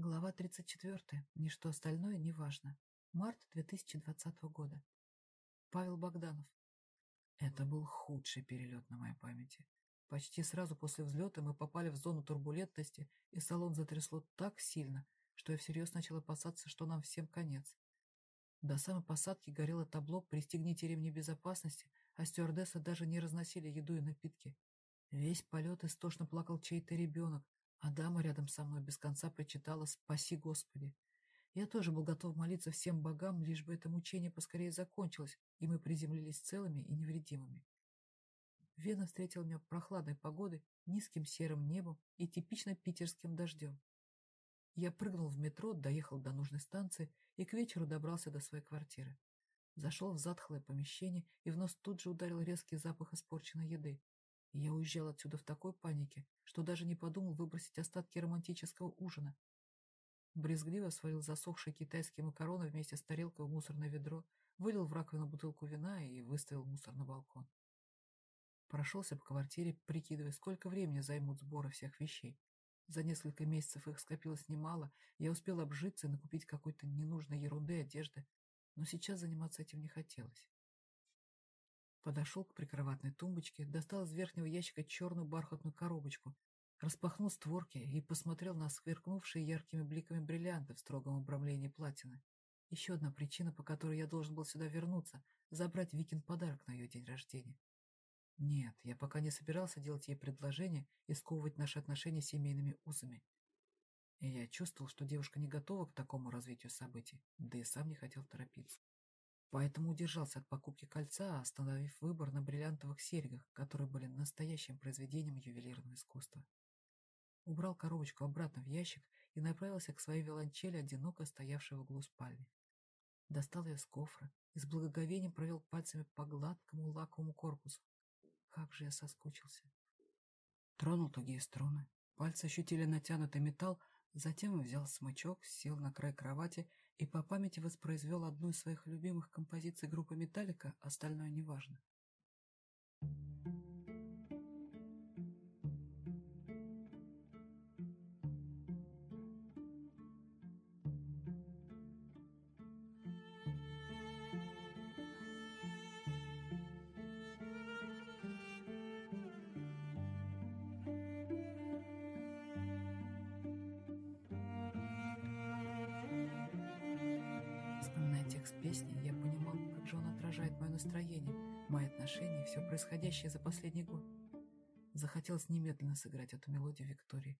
Глава 34. Ничто остальное не важно. Март 2020 года. Павел Богданов. Это был худший перелет на моей памяти. Почти сразу после взлета мы попали в зону турбулентности, и салон затрясло так сильно, что я всерьез начал опасаться, что нам всем конец. До самой посадки горело табло «Пристегните ремни безопасности», а стюардессы даже не разносили еду и напитки. Весь полет истошно плакал чей-то ребенок, а дама рядом со мной без конца причитала «Спаси Господи!». Я тоже был готов молиться всем богам, лишь бы это мучение поскорее закончилось, и мы приземлились целыми и невредимыми. Вена встретила меня прохладной погодой, низким серым небом и типично питерским дождем. Я прыгнул в метро, доехал до нужной станции и к вечеру добрался до своей квартиры. Зашел в затхлое помещение, и в нос тут же ударил резкий запах испорченной еды. Я уезжал отсюда в такой панике, что даже не подумал выбросить остатки романтического ужина. Брезгливо сварил засохшие китайские макароны вместе с тарелкой в мусорное ведро, вылил в раковину бутылку вина и выставил мусор на балкон. Прошелся по квартире, прикидывая, сколько времени займут сборы всех вещей. За несколько месяцев их скопилось немало, я успел обжиться и накупить какой-то ненужной ерунды одежды, но сейчас заниматься этим не хотелось. Подошел к прикроватной тумбочке, достал из верхнего ящика черную бархатную коробочку, распахнул створки и посмотрел на сверкнувшие яркими бликами бриллианты в строгом обрамлении платины. Еще одна причина, по которой я должен был сюда вернуться, забрать Викин подарок на ее день рождения. Нет, я пока не собирался делать ей предложение и сковывать наши отношения семейными узами. И я чувствовал, что девушка не готова к такому развитию событий, да и сам не хотел торопиться. Поэтому удержался от покупки кольца, остановив выбор на бриллиантовых серьгах, которые были настоящим произведением ювелирного искусства. Убрал коробочку обратно в ящик и направился к своей виолончели, одиноко стоявшей в углу спальни. Достал ее с кофра и с благоговением провел пальцами по гладкому лаковому корпусу, как же я соскучился. Тронул тугие струны. Пальцы ощутили натянутый металл, затем взял смычок, сел на край кровати и по памяти воспроизвел одну из своих любимых композиций группы «Металлика», остальное неважно. Происходящее за последний год. Захотелось немедленно сыграть эту мелодию Виктории.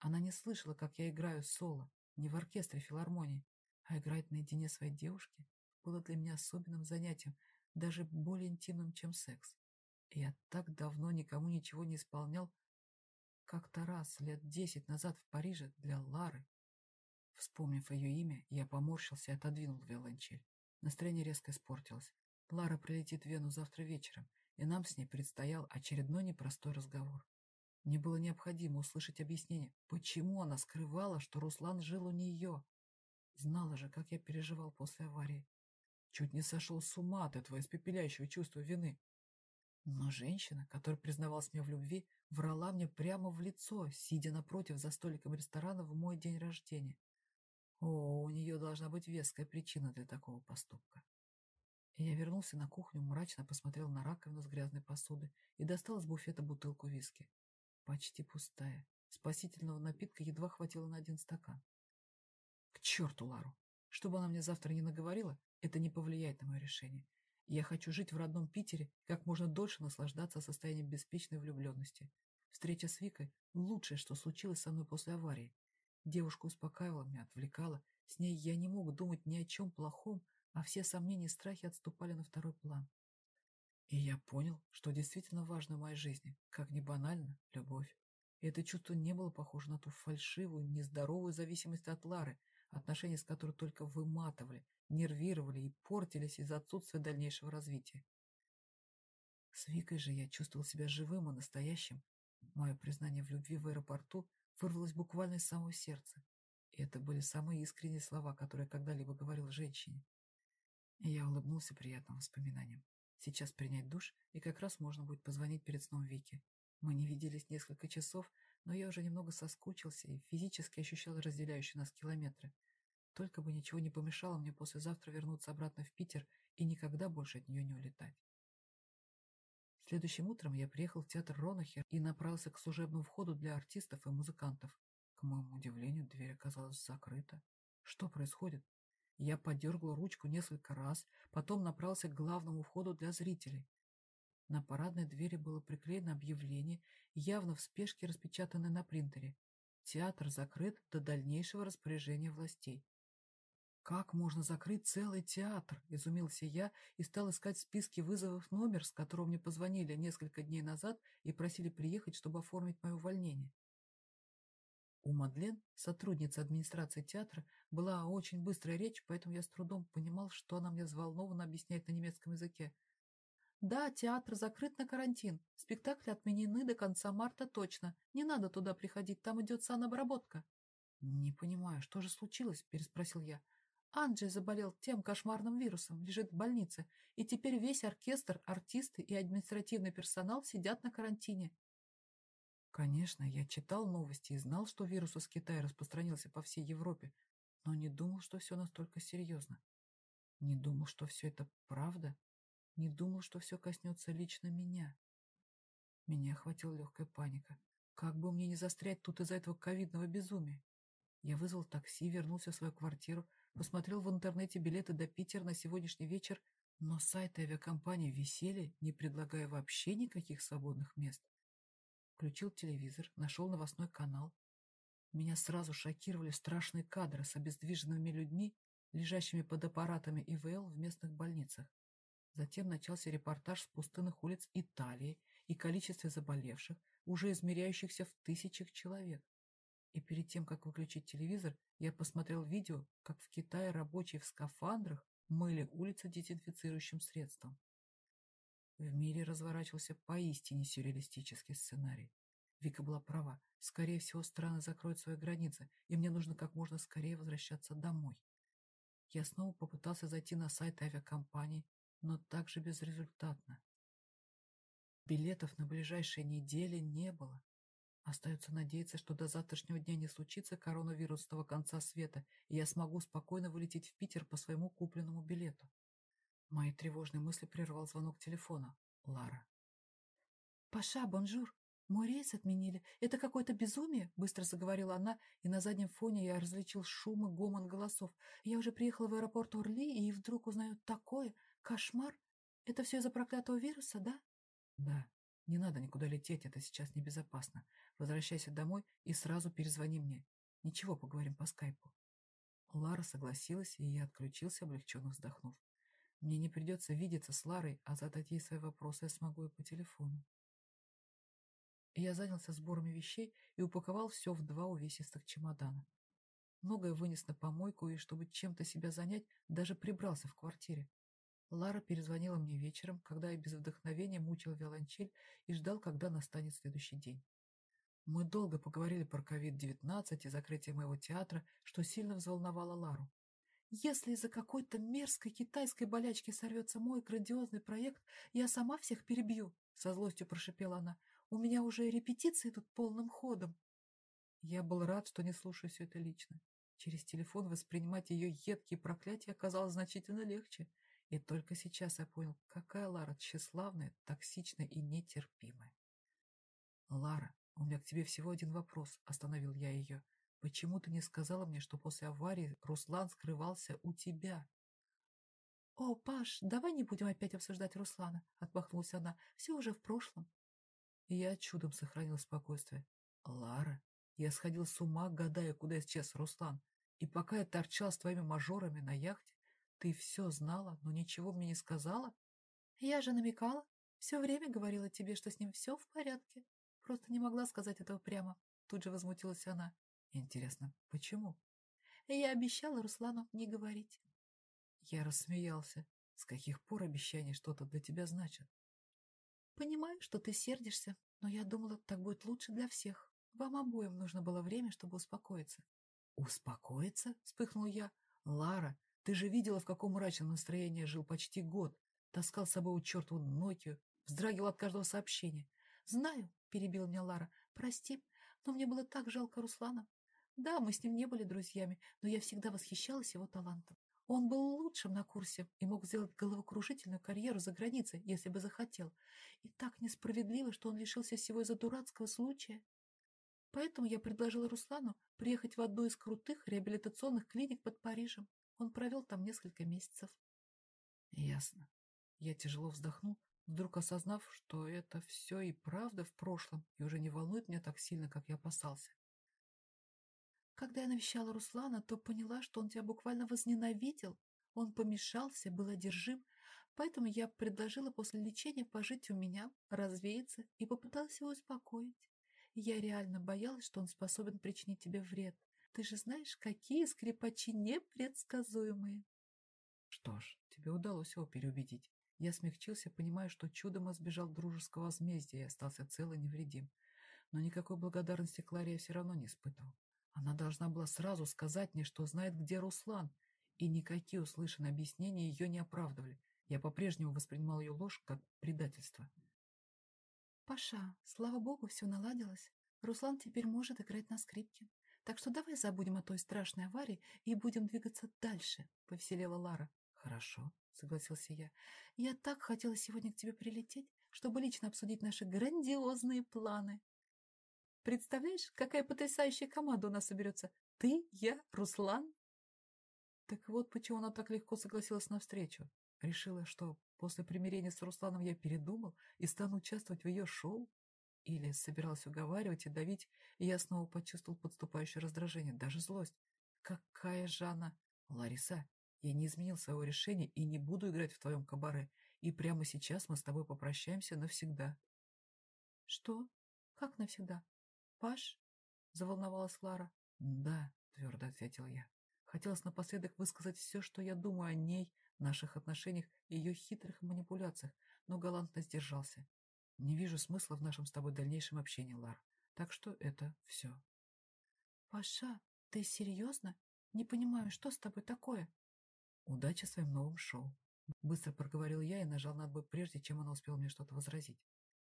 Она не слышала, как я играю соло, не в оркестре филармонии, а играть наедине своей девушки было для меня особенным занятием, даже более интимным, чем секс. И я так давно никому ничего не исполнял, как-то раз, лет десять назад в Париже, для Лары. Вспомнив ее имя, я поморщился и отодвинул виолончель. Настроение резко испортилось. Лара прилетит в Вену завтра вечером, и нам с ней предстоял очередной непростой разговор. Мне было необходимо услышать объяснение, почему она скрывала, что Руслан жил у нее. Знала же, как я переживал после аварии. Чуть не сошел с ума от этого испепеляющего чувства вины. Но женщина, которая признавалась мне в любви, врала мне прямо в лицо, сидя напротив за столиком ресторана в мой день рождения. О, у нее должна быть веская причина для такого поступка. Я вернулся на кухню, мрачно посмотрел на раковину с грязной посуды и достал из буфета бутылку виски. Почти пустая. Спасительного напитка едва хватило на один стакан. К черту Лару! Что бы она мне завтра не наговорила, это не повлияет на мое решение. Я хочу жить в родном Питере как можно дольше наслаждаться состоянием беспечной влюбленности. Встреча с Викой – лучшее, что случилось со мной после аварии. Девушка успокаивала меня, отвлекала. С ней я не мог думать ни о чем плохом, а все сомнения и страхи отступали на второй план. И я понял, что действительно важно в моей жизни, как ни банально, любовь. И это чувство не было похоже на ту фальшивую, нездоровую зависимость от Лары, отношения с которой только выматывали, нервировали и портились из-за отсутствия дальнейшего развития. С Викой же я чувствовал себя живым и настоящим. Мое признание в любви в аэропорту вырвалось буквально из самого сердца. И это были самые искренние слова, которые когда-либо говорил женщине. Я улыбнулся приятным воспоминаниям. Сейчас принять душ, и как раз можно будет позвонить перед сном Вике. Мы не виделись несколько часов, но я уже немного соскучился и физически ощущал разделяющие нас километры. Только бы ничего не помешало мне послезавтра вернуться обратно в Питер и никогда больше от нее не улетать. Следующим утром я приехал в театр Ронахер и направился к служебному входу для артистов и музыкантов. К моему удивлению, дверь оказалась закрыта. Что происходит? Я подергал ручку несколько раз, потом направился к главному входу для зрителей. На парадной двери было приклеено объявление, явно в спешке распечатанное на принтере. Театр закрыт до дальнейшего распоряжения властей. «Как можно закрыть целый театр?» – изумился я и стал искать в списке вызовов номер, с которого мне позвонили несколько дней назад и просили приехать, чтобы оформить мое увольнение. У Мадлен, сотрудницы администрации театра, была очень быстрая речь, поэтому я с трудом понимал, что она мне взволнованно объясняет на немецком языке. «Да, театр закрыт на карантин. Спектакли отменены до конца марта точно. Не надо туда приходить, там идет санобработка». «Не понимаю, что же случилось?» – переспросил я. Анджей заболел тем кошмарным вирусом, лежит в больнице, и теперь весь оркестр, артисты и административный персонал сидят на карантине. Конечно, я читал новости и знал, что вирус из Китая распространился по всей Европе, но не думал, что все настолько серьезно. Не думал, что все это правда. Не думал, что все коснется лично меня. Меня охватила легкая паника. Как бы мне не застрять тут из-за этого ковидного безумия? Я вызвал такси, вернулся в свою квартиру, посмотрел в интернете билеты до Питера на сегодняшний вечер, но сайты авиакомпании висели, не предлагая вообще никаких свободных мест. Включил телевизор, нашел новостной канал. Меня сразу шокировали страшные кадры с обездвиженными людьми, лежащими под аппаратами ИВЛ в местных больницах. Затем начался репортаж с пустынных улиц Италии и количестве заболевших, уже измеряющихся в тысячах человек. И перед тем, как выключить телевизор, я посмотрел видео, как в Китае рабочие в скафандрах мыли улицы дезинфицирующим средством. В мире разворачивался поистине сюрреалистический сценарий. Вика была права. Скорее всего, страны закроют свои границы, и мне нужно как можно скорее возвращаться домой. Я снова попытался зайти на сайт авиакомпании, но также безрезультатно. Билетов на ближайшие недели не было. Остается надеяться, что до завтрашнего дня не случится коронавирусного конца света, и я смогу спокойно вылететь в Питер по своему купленному билету. Мои тревожные мысли прервал звонок телефона. Лара. «Паша, бонжур! Мой рейс отменили. Это какое-то безумие!» Быстро заговорила она, и на заднем фоне я различил шум и гомон голосов. Я уже приехала в аэропорт Орли, и вдруг узнаю такое. Кошмар! Это все из-за проклятого вируса, да? Да. Не надо никуда лететь, это сейчас небезопасно. Возвращайся домой и сразу перезвони мне. Ничего, поговорим по скайпу. Лара согласилась, и я отключился, облегченно вздохнув. Мне не придется видеться с Ларой, а задать ей свои вопросы я смогу и по телефону. Я занялся сборами вещей и упаковал все в два увесистых чемодана. Многое вынес на помойку, и чтобы чем-то себя занять, даже прибрался в квартире. Лара перезвонила мне вечером, когда я без вдохновения мучил виолончель и ждал, когда настанет следующий день. Мы долго поговорили про COVID-19 и закрытие моего театра, что сильно взволновало Лару. Если из-за какой-то мерзкой китайской болячки сорвется мой грандиозный проект, я сама всех перебью, — со злостью прошипела она. У меня уже репетиции идут полным ходом. Я был рад, что не слушаю все это лично. Через телефон воспринимать ее едкие проклятия оказалось значительно легче. И только сейчас я понял, какая Лара тщеславная, токсичная и нетерпимая. «Лара, у меня к тебе всего один вопрос», — остановил я ее. «Почему ты не сказала мне, что после аварии Руслан скрывался у тебя?» «О, Паш, давай не будем опять обсуждать Руслана», — отмахнулась она. «Все уже в прошлом». Я чудом сохранил спокойствие. «Лара, я сходил с ума, гадая, куда исчез Руслан. И пока я торчал с твоими мажорами на яхте, ты все знала, но ничего мне не сказала? Я же намекала. Все время говорила тебе, что с ним все в порядке. Просто не могла сказать этого прямо. Тут же возмутилась она. Интересно, почему? Я обещала Руслану не говорить. Я рассмеялся. С каких пор обещания что-то для тебя значат? Понимаю, что ты сердишься, но я думала, так будет лучше для всех. Вам обоим нужно было время, чтобы успокоиться. Успокоиться? Вспыхнул я. Лара, ты же видела, в каком мрачном настроении жил почти год. Таскал с собой у чертову Нокию, вздрагивал от каждого сообщения. «Знаю», — перебил меня Лара, — «прости, Но мне было так жалко Руслана. Да, мы с ним не были друзьями, но я всегда восхищалась его талантом. Он был лучшим на курсе и мог сделать головокружительную карьеру за границей, если бы захотел. И так несправедливо, что он лишился всего из-за дурацкого случая. Поэтому я предложила Руслану приехать в одну из крутых реабилитационных клиник под Парижем. Он провел там несколько месяцев. Ясно. Я тяжело вздохнул, вдруг осознав, что это все и правда в прошлом, и уже не волнует меня так сильно, как я опасался. Когда я навещала Руслана, то поняла, что он тебя буквально возненавидел. Он помешался, был одержим, поэтому я предложила после лечения пожить у меня, развеяться и попыталась его успокоить. Я реально боялась, что он способен причинить тебе вред. Ты же знаешь, какие скрипачи непредсказуемые. Что ж, тебе удалось его переубедить. Я смягчился, понимая, что чудом избежал дружеского возмездия и остался цел и невредим. Но никакой благодарности Кларе я все равно не испытывал. Она должна была сразу сказать мне, что знает, где Руслан, и никакие услышанные объяснения ее не оправдывали. Я по-прежнему воспринимал ее ложь как предательство. «Паша, слава богу, все наладилось. Руслан теперь может играть на скрипке. Так что давай забудем о той страшной аварии и будем двигаться дальше», — повеселела Лара. «Хорошо», — согласился я. «Я так хотела сегодня к тебе прилететь, чтобы лично обсудить наши грандиозные планы». Представляешь, какая потрясающая команда у нас соберется? Ты, я, Руслан. Так вот, почему она так легко согласилась на встречу. Решила, что после примирения с Русланом я передумал и стану участвовать в ее шоу? Или собиралась уговаривать и давить, и я снова почувствовал подступающее раздражение, даже злость. Какая же она... Лариса, я не изменил своего решения и не буду играть в твоем кабаре. И прямо сейчас мы с тобой попрощаемся навсегда. Что? Как навсегда? «Паш?» — заволновалась Лара. «Да», — твердо ответил я. Хотелось напоследок высказать все, что я думаю о ней, наших отношениях и ее хитрых манипуляциях, но галантно сдержался. Не вижу смысла в нашем с тобой дальнейшем общении, Лар. Так что это все. «Паша, ты серьезно? Не понимаю, что с тобой такое?» «Удачи своим новым шоу», — быстро проговорил я и нажал на отбой, прежде чем она успела мне что-то возразить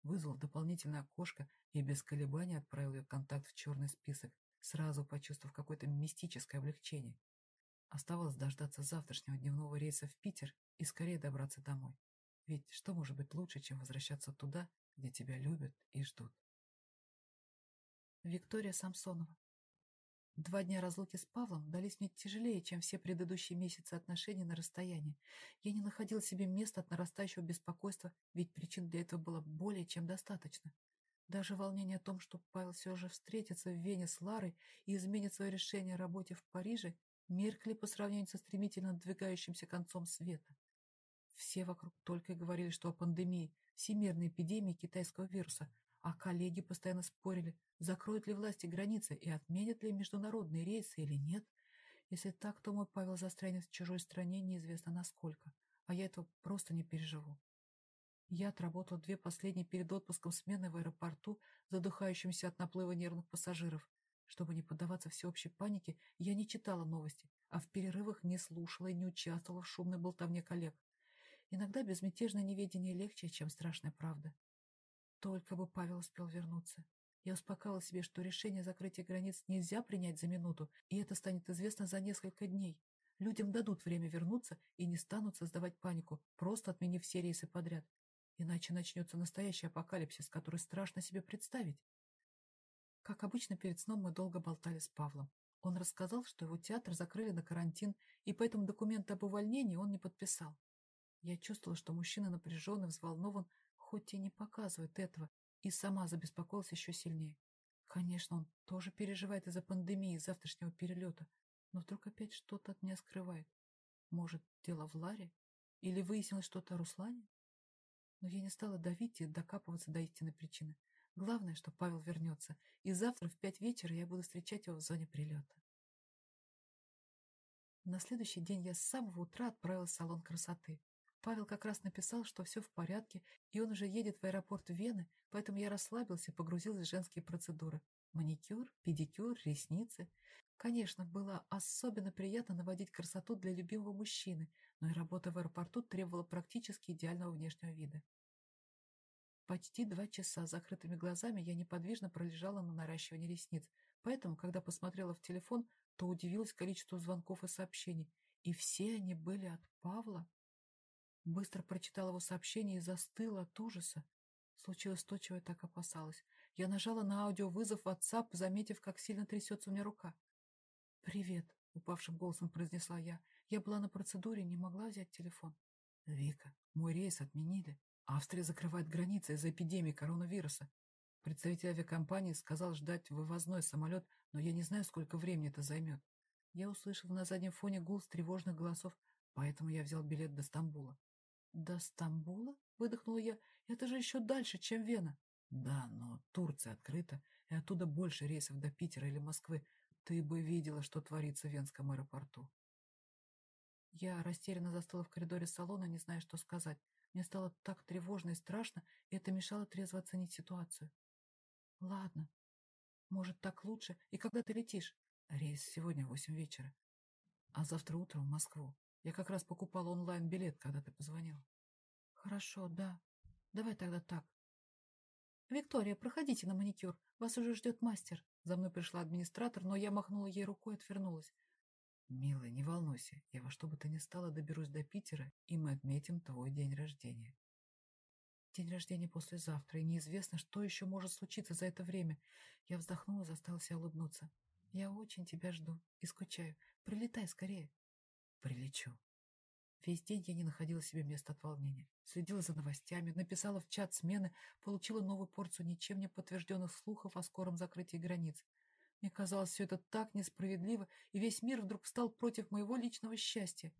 вызвал дополнительное окошко и без колебаний отправил ее контакт в черный список, сразу почувствовав какое-то мистическое облегчение. Оставалось дождаться завтрашнего дневного рейса в Питер и скорее добраться домой. Ведь что может быть лучше, чем возвращаться туда, где тебя любят и ждут? Виктория Самсонова Два дня разлуки с Павлом дались мне тяжелее, чем все предыдущие месяцы отношений на расстоянии. Я не находил себе места от нарастающего беспокойства, ведь причин для этого было более чем достаточно. Даже волнение о том, что Павел все же встретится в Вене с Ларой и изменит свое решение о работе в Париже, меркли по сравнению со стремительно надвигающимся концом света. Все вокруг только и говорили, что о пандемии, всемирной эпидемии китайского вируса, а коллеги постоянно спорили, закроют ли власти границы и отменят ли международные рейсы или нет. Если так, то мой Павел застрянет в чужой стране неизвестно насколько, а я этого просто не переживу. Я отработал две последние перед отпуском смены в аэропорту, задыхающимся от наплыва нервных пассажиров. Чтобы не поддаваться всеобщей панике, я не читала новости, а в перерывах не слушала и не участвовала в шумной болтовне коллег. Иногда безмятежное неведение легче, чем страшная правда. Только бы Павел успел вернуться. Я успокаивал себе, что решение закрытия границ нельзя принять за минуту, и это станет известно за несколько дней. Людям дадут время вернуться и не станут создавать панику, просто отменив все рейсы подряд. Иначе начнется настоящий апокалипсис, который страшно себе представить. Как обычно, перед сном мы долго болтали с Павлом. Он рассказал, что его театр закрыли на карантин, и поэтому документы об увольнении он не подписал. Я чувствовала, что мужчина напряжен и взволнован, хоть и не показывает этого, и сама забеспокоилась еще сильнее. Конечно, он тоже переживает из-за пандемии завтрашнего перелета, но вдруг опять что-то от меня скрывает. Может, дело в Ларе? Или выяснилось что-то о Руслане? Но я не стала давить и докапываться до истинной причины. Главное, что Павел вернется, и завтра в пять вечера я буду встречать его в зоне прилета. На следующий день я с самого утра отправилась в салон красоты. Павел как раз написал, что все в порядке, и он уже едет в аэропорт Вены, поэтому я расслабился и погрузился в женские процедуры. Маникюр, педикюр, ресницы. Конечно, было особенно приятно наводить красоту для любимого мужчины, но и работа в аэропорту требовала практически идеального внешнего вида. Почти два часа с закрытыми глазами я неподвижно пролежала на наращивании ресниц, поэтому, когда посмотрела в телефон, то удивилась количеству звонков и сообщений. И все они были от Павла. Быстро прочитала его сообщение и застыла от ужаса. Случилось то, чего я так опасалась. Я нажала на аудиовызов WhatsApp, заметив, как сильно трясется у меня рука. «Привет», — упавшим голосом произнесла я. Я была на процедуре, не могла взять телефон. «Вика, мой рейс отменили. Австрия закрывает границы из-за эпидемии коронавируса. Представитель авиакомпании сказал ждать вывозной самолет, но я не знаю, сколько времени это займет. Я услышал на заднем фоне гул с тревожных голосов, поэтому я взял билет до Стамбула. «До Стамбула?» — выдохнула я. «Это же еще дальше, чем Вена». «Да, но Турция открыта, и оттуда больше рейсов до Питера или Москвы. Ты бы видела, что творится в Венском аэропорту». Я растерянно застыла в коридоре салона, не зная, что сказать. Мне стало так тревожно и страшно, и это мешало трезво оценить ситуацию. «Ладно. Может, так лучше. И когда ты летишь?» «Рейс сегодня в восемь вечера. А завтра утром в Москву. Я как раз покупала онлайн-билет, когда ты позвонил». «Хорошо, да. Давай тогда так. «Виктория, проходите на маникюр. Вас уже ждет мастер». За мной пришла администратор, но я махнула ей рукой и отвернулась. «Милая, не волнуйся. Я во что бы то ни стало доберусь до Питера, и мы отметим твой день рождения». День рождения послезавтра, и неизвестно, что еще может случиться за это время. Я вздохнула и заставила себя улыбнуться. Я очень тебя жду и скучаю. Прилетай скорее. Прилечу. Весь день я не находила себе места от волнения. Следила за новостями, написала в чат смены, получила новую порцию ничем не подтвержденных слухов о скором закрытии границ. Мне казалось, все это так несправедливо, и весь мир вдруг встал против моего личного счастья.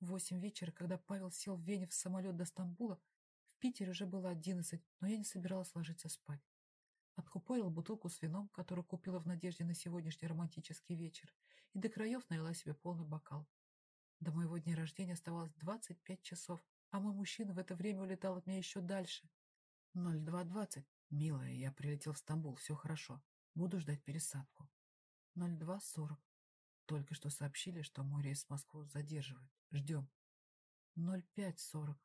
В восемь вечера, когда Павел сел в Вене в самолет до Стамбула, в Питере уже было одиннадцать, но я не собиралась ложиться спать. Откупорила бутылку с вином, которую купила в надежде на сегодняшний романтический вечер, и до краев налила себе полный бокал. До моего дня рождения оставалось двадцать пять часов, а мой мужчина в это время улетал от меня еще дальше. Ноль два двадцать. Милая, я прилетел в Стамбул, все хорошо. Буду ждать пересадку. 02.40. Только что сообщили, что мой рейс в Москву задерживают. Ждем. 05.40.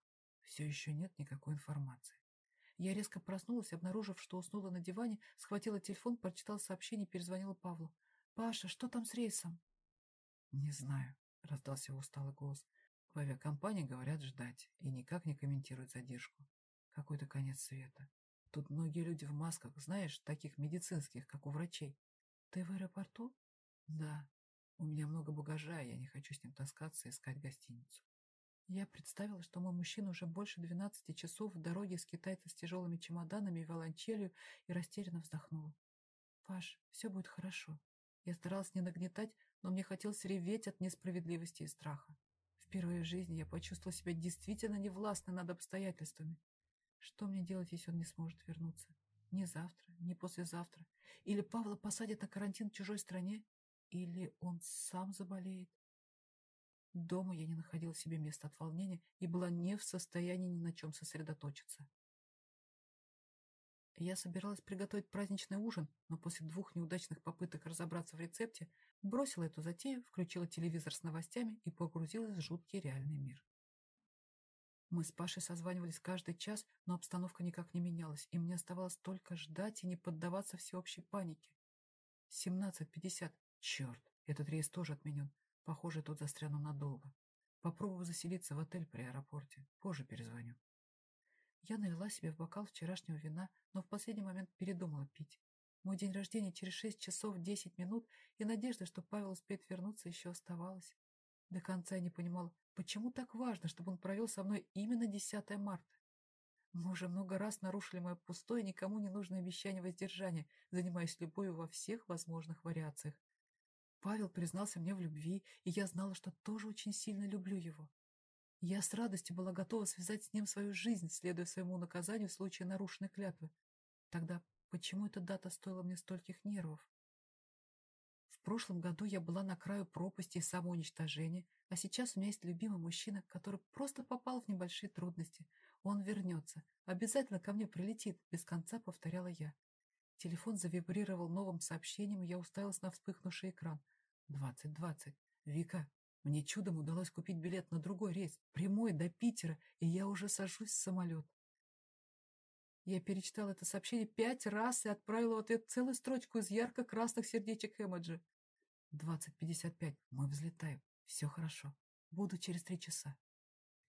Все еще нет никакой информации. Я резко проснулась, обнаружив, что уснула на диване, схватила телефон, прочитала сообщение и перезвонила Павлу. «Паша, что там с рейсом?» «Не знаю», — раздался усталый голос. «В авиакомпании говорят ждать и никак не комментируют задержку. Какой-то конец света. Тут многие люди в масках, знаешь, таких медицинских, как у врачей. Ты в аэропорту? Да. У меня много багажа, я не хочу с ним таскаться и искать гостиницу. Я представила, что мой мужчина уже больше 12 часов в дороге с китайца с тяжелыми чемоданами и волончелью и растерянно вздохнула. «Паш, все будет хорошо». Я старалась не нагнетать, но мне хотелось реветь от несправедливости и страха. Впервые в жизни я почувствовала себя действительно невластной над обстоятельствами. Что мне делать, если он не сможет вернуться? Ни завтра, ни послезавтра. Или Павла посадят на карантин в чужой стране, или он сам заболеет. Дома я не находила себе места от волнения и была не в состоянии ни на чем сосредоточиться. Я собиралась приготовить праздничный ужин, но после двух неудачных попыток разобраться в рецепте бросила эту затею, включила телевизор с новостями и погрузилась в жуткий реальный мир. Мы с Пашей созванивались каждый час, но обстановка никак не менялась, и мне оставалось только ждать и не поддаваться всеобщей панике. 17.50. Черт, этот рейс тоже отменен. Похоже, тут застряну надолго. Попробую заселиться в отель при аэропорте. Позже перезвоню. Я налила себе в бокал вчерашнего вина, но в последний момент передумала пить. Мой день рождения через шесть часов десять минут, и надежда, что Павел успеет вернуться, еще оставалась. До конца я не понимала, Почему так важно, чтобы он провел со мной именно 10 марта? Мы уже много раз нарушили мое пустое, никому не нужное обещание воздержания, занимаясь любовью во всех возможных вариациях. Павел признался мне в любви, и я знала, что тоже очень сильно люблю его. Я с радостью была готова связать с ним свою жизнь, следуя своему наказанию в случае нарушенной клятвы. Тогда почему эта дата стоила мне стольких нервов? В прошлом году я была на краю пропасти и самоуничтожения, а сейчас у меня есть любимый мужчина, который просто попал в небольшие трудности. Он вернется, обязательно ко мне прилетит, без конца повторяла я. Телефон завибрировал новым сообщением, и я уставилась на вспыхнувший экран. «Двадцать, двадцать. Вика, мне чудом удалось купить билет на другой рейс, прямой до Питера, и я уже сажусь в самолет. Я перечитал это сообщение пять раз и отправил в ответ целую строчку из ярко-красных сердечек эмоджи. Двадцать пятьдесят пять. Мы взлетаем. Все хорошо. Буду через три часа.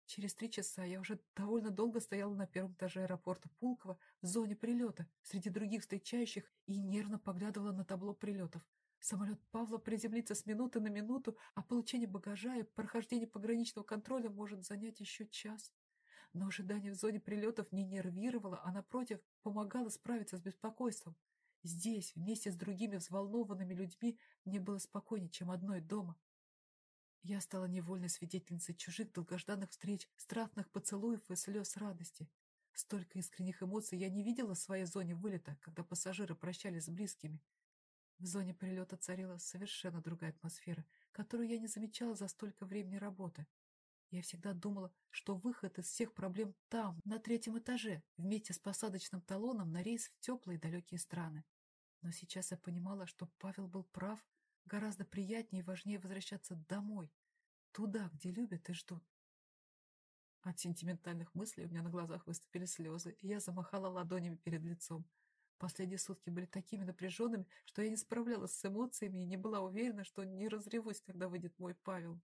Через три часа я уже довольно долго стояла на первом этаже аэропорта Пулково в зоне прилета среди других встречающих и нервно поглядывала на табло прилетов. Самолет Павла приземлится с минуты на минуту, а получение багажа и прохождение пограничного контроля может занять еще час. Но ожидание в зоне прилетов не нервировало, а, напротив, помогало справиться с беспокойством. Здесь, вместе с другими взволнованными людьми, мне было спокойнее, чем одной дома. Я стала невольной свидетельницей чужих долгожданных встреч, страстных поцелуев и слез радости. Столько искренних эмоций я не видела в своей зоне вылета, когда пассажиры прощались с близкими. В зоне прилета царила совершенно другая атмосфера, которую я не замечала за столько времени работы. Я всегда думала, что выход из всех проблем там, на третьем этаже, вместе с посадочным талоном на рейс в теплые далекие страны. Но сейчас я понимала, что Павел был прав, Гораздо приятнее и важнее возвращаться домой, туда, где любят и ждут. От сентиментальных мыслей у меня на глазах выступили слезы, и я замахала ладонями перед лицом. Последние сутки были такими напряженными, что я не справлялась с эмоциями и не была уверена, что не разревусь, когда выйдет мой Павел.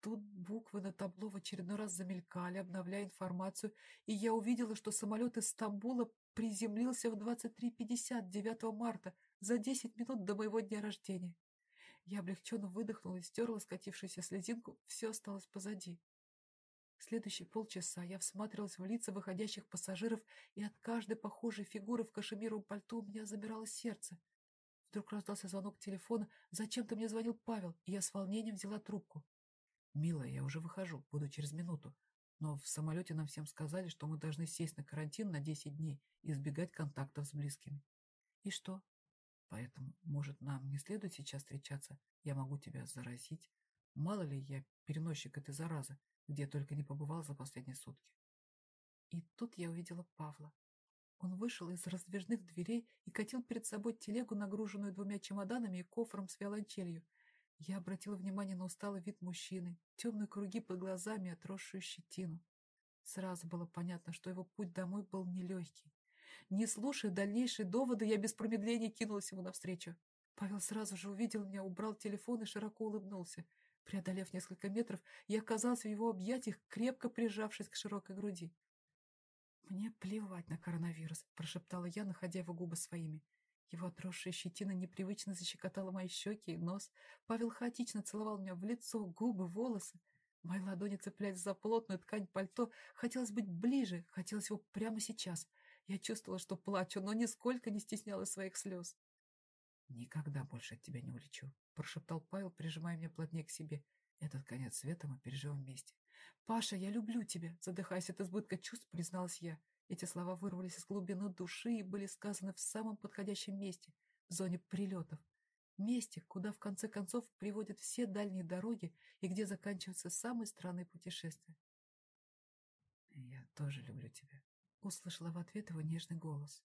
Тут буквы на табло в очередной раз замелькали, обновляя информацию, и я увидела, что самолет из Стамбула приземлился в 23.50 9 марта, за 10 минут до моего дня рождения. Я облегченно выдохнула и стерла скатившуюся слезинку, все осталось позади. Следующие полчаса я всматривалась в лица выходящих пассажиров, и от каждой похожей фигуры в кашемировом пальто у меня замирало сердце. Вдруг раздался звонок телефона. Зачем-то мне звонил Павел, и я с волнением взяла трубку. «Милая, я уже выхожу, буду через минуту. Но в самолете нам всем сказали, что мы должны сесть на карантин на 10 дней и избегать контактов с близкими». «И что?» Поэтому, может, нам не следует сейчас встречаться? Я могу тебя заразить. Мало ли я переносчик этой заразы, где только не побывал за последние сутки. И тут я увидела Павла. Он вышел из раздвижных дверей и катил перед собой телегу, нагруженную двумя чемоданами и кофром с виолончелью. Я обратила внимание на усталый вид мужчины, темные круги под глазами и отросшую щетину. Сразу было понятно, что его путь домой был нелегкий. Не слушая дальнейшие доводы, я без промедления кинулась ему навстречу. Павел сразу же увидел меня, убрал телефон и широко улыбнулся. Преодолев несколько метров, я оказалась в его объятиях, крепко прижавшись к широкой груди. «Мне плевать на коронавирус», — прошептала я, находя его губы своими. Его отросшая щетина непривычно защекотала мои щеки и нос. Павел хаотично целовал меня в лицо, губы, волосы. Мои ладони цеплялись за плотную ткань пальто. Хотелось быть ближе, хотелось его прямо сейчас. Я чувствовала, что плачу, но нисколько не стеснялась своих слез. «Никогда больше от тебя не улечу», — прошептал Павел, прижимая меня плотнее к себе. «Этот конец света мы переживем вместе». «Паша, я люблю тебя», — задыхаясь от избытка чувств, призналась я. Эти слова вырвались из глубины души и были сказаны в самом подходящем месте, в зоне прилетов. Месте, куда в конце концов приводят все дальние дороги и где заканчиваются самые странные путешествия. «Я тоже люблю тебя», Услышала в ответ его нежный голос.